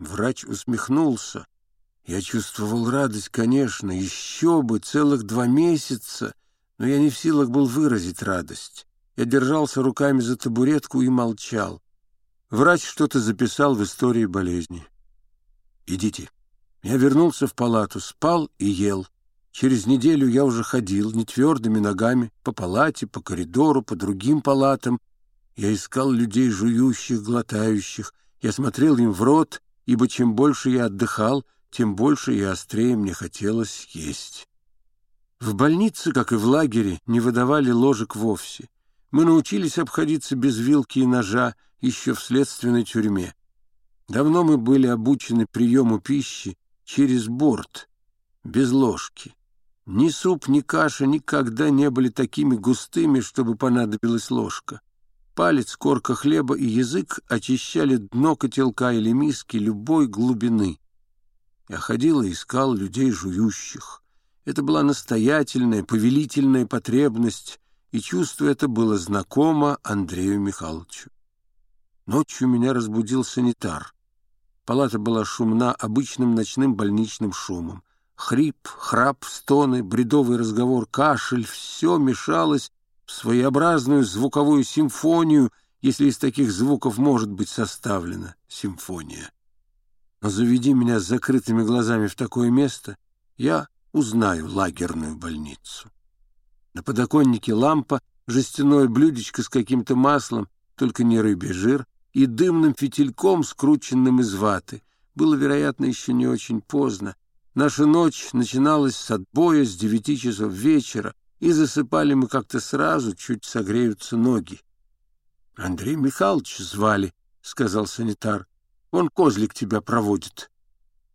Врач усмехнулся. Я чувствовал радость, конечно, еще бы, целых два месяца, но я не в силах был выразить радость. Я держался руками за табуретку и молчал. Врач что-то записал в истории болезни. «Идите». Я вернулся в палату, спал и ел. Через неделю я уже ходил нетвердыми ногами по палате, по коридору, по другим палатам. Я искал людей жующих, глотающих. Я смотрел им в рот, ибо чем больше я отдыхал, тем больше и острее мне хотелось есть. В больнице, как и в лагере, не выдавали ложек вовсе. Мы научились обходиться без вилки и ножа еще в следственной тюрьме. Давно мы были обучены приему пищи через борт, без ложки. Ни суп, ни каша никогда не были такими густыми, чтобы понадобилась ложка. Палец, корка хлеба и язык очищали дно котелка или миски любой глубины. Я ходил и искал людей жующих. Это была настоятельная, повелительная потребность, и чувство это было знакомо Андрею Михайловичу. Ночью меня разбудил санитар. Палата была шумна обычным ночным больничным шумом. Хрип, храп, стоны, бредовый разговор, кашель — все мешалось своеобразную звуковую симфонию, если из таких звуков может быть составлена симфония. Но заведи меня с закрытыми глазами в такое место, я узнаю лагерную больницу. На подоконнике лампа, жестяное блюдечко с каким-то маслом, только не рыбий жир, и дымным фитильком, скрученным из ваты. Было, вероятно, еще не очень поздно. Наша ночь начиналась с отбоя с девяти часов вечера, и засыпали мы как-то сразу, чуть согреются ноги. — Андрей Михайлович звали, — сказал санитар. — Он козлик тебя проводит.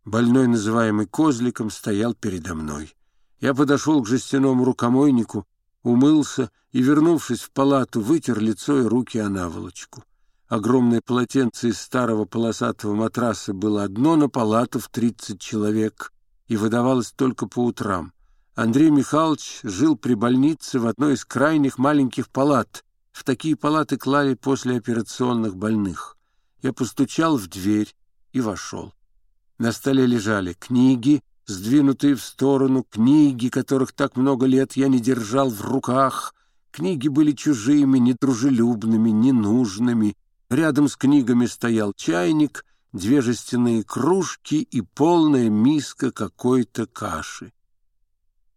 Больной, называемый козликом, стоял передо мной. Я подошел к жестяному рукомойнику, умылся и, вернувшись в палату, вытер лицо и руки о наволочку. Огромное полотенце из старого полосатого матраса было одно на палату в тридцать человек и выдавалось только по утрам. Андрей Михайлович жил при больнице в одной из крайних маленьких палат. В такие палаты клали после операционных больных. Я постучал в дверь и вошел. На столе лежали книги, сдвинутые в сторону, книги, которых так много лет я не держал в руках. Книги были чужими, недружелюбными, ненужными. Рядом с книгами стоял чайник, две жестяные кружки и полная миска какой-то каши.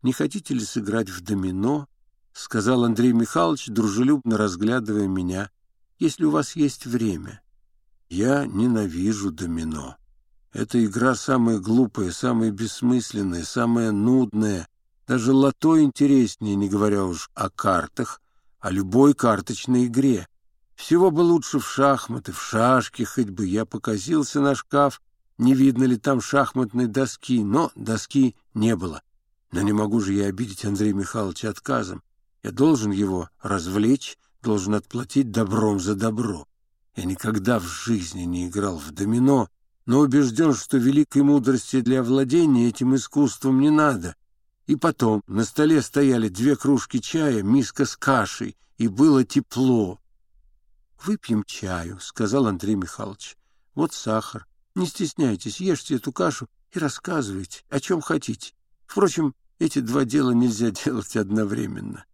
«Не хотите ли сыграть в домино?» — сказал Андрей Михайлович, дружелюбно разглядывая меня. «Если у вас есть время». «Я ненавижу домино. Эта игра самая глупая, самая бессмысленная, самая нудная. Даже лото интереснее, не говоря уж о картах, о любой карточной игре. Всего бы лучше в шахматы, в шашки, хоть бы я показился на шкаф, не видно ли там шахматной доски, но доски не было. Но не могу же я обидеть Андрея Михайловича отказом. Я должен его развлечь, должен отплатить добром за добро. Я никогда в жизни не играл в домино, но убежден, что великой мудрости для владения этим искусством не надо. И потом на столе стояли две кружки чая, миска с кашей, и было тепло. «Выпьем чаю», — сказал Андрей Михайлович. «Вот сахар. Не стесняйтесь, ешьте эту кашу и рассказывайте, о чем хотите. Впрочем, эти два дела нельзя делать одновременно».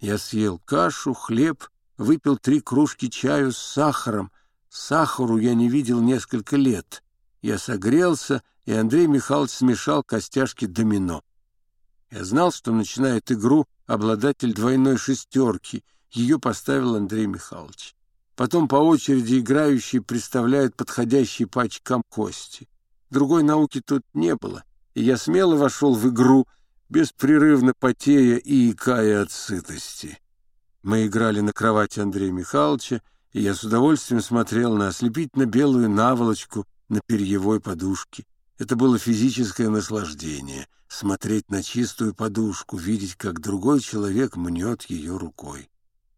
Я съел кашу, хлеб, выпил три кружки чаю с сахаром. Сахару я не видел несколько лет. Я согрелся, и Андрей Михайлович смешал костяшки домино. Я знал, что начинает игру обладатель двойной шестерки. Ее поставил Андрей Михайлович. Потом по очереди играющие представляют подходящие пачкам кости. Другой науки тут не было, и я смело вошел в игру, беспрерывно потея и икая от сытости. Мы играли на кровати Андрея Михайловича, и я с удовольствием смотрел на ослепительно-белую наволочку на перьевой подушке. Это было физическое наслаждение — смотреть на чистую подушку, видеть, как другой человек мнет ее рукой.